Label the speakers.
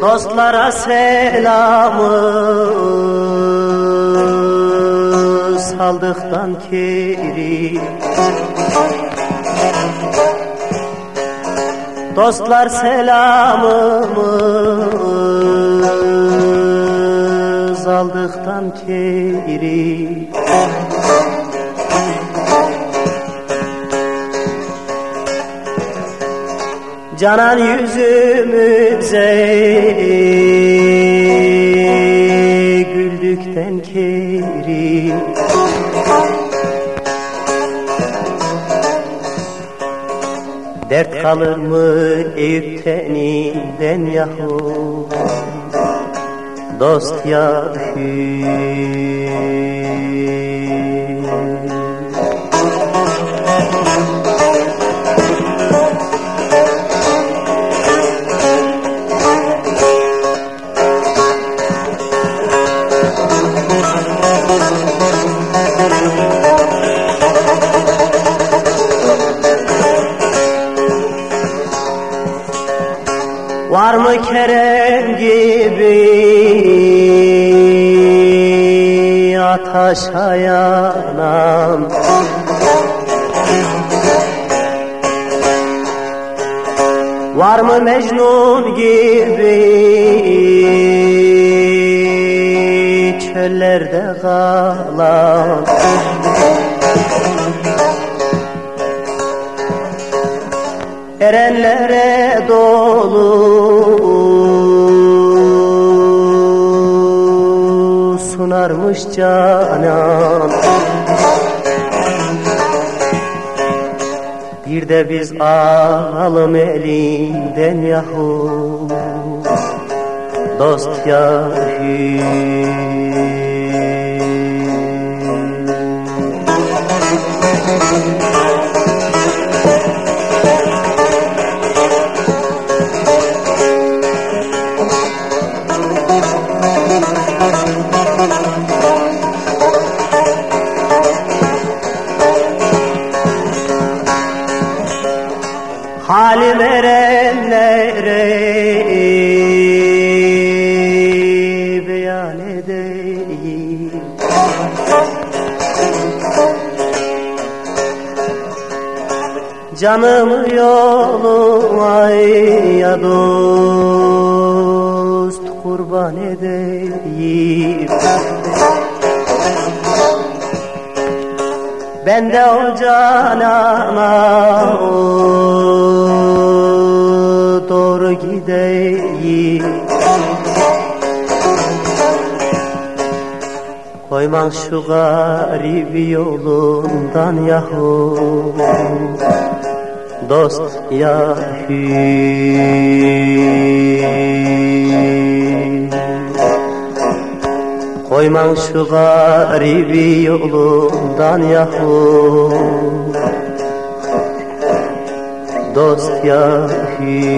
Speaker 1: Dostlara selamı saldıktan kiri. Dostlar selamımız aldıktan kiri Canan yüzümüze güldükten keri. Dert kalır mı Eyüp teninden yahu Dost yahu Var mı Kerem ataşa yanan Var mı Mecnun gibi? Çöllerde kalan. Erenlere dolu sunarmış canan Bir de biz alalım elinden yahu. Dost yahu Halim erenlere beyan edeyim. Canımı yoluma ya dost kurban edeyim. Ben de o canana o gideyim. Koyman şu garibi yolundan yahu Dost yahu Koyman şu garibi yolundan yahu δόντια χείλη.